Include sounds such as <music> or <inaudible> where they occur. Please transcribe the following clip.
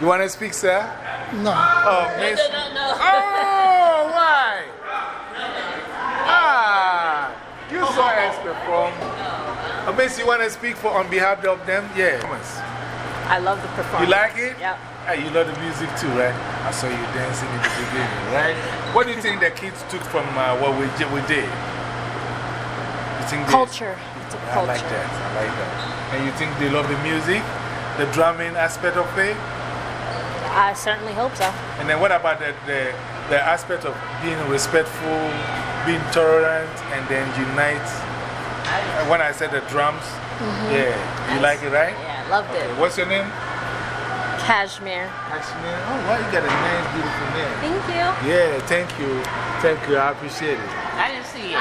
You want to speak, sir? No. Oh, miss. No, no, no. Oh, why? Ah, you saw <laughs> us perform. Oh, miss, you want to speak for on behalf of them? Yeah. Come. I love the performance. You like it? Yep. Ah, you love the music too, right? I saw you dancing in the beginning, right? What do you think the kids took from uh, what we, did- we did? You think they- Culture. It's a I culture. like that. I like that. And you think they love the music, the drumming aspect of it? I certainly hope so. And then what about the, the, the aspect of being respectful, being tolerant, and then unite? Uh, When I said the drums, yeah, you like it, right? Yeah, I loved Okay, it. What's your name? Cashmere. Ashman. Oh, wow, you got a nice, beautiful name. Thank you. Yeah, thank you. Thank you. I appreciate it. I didn't see it.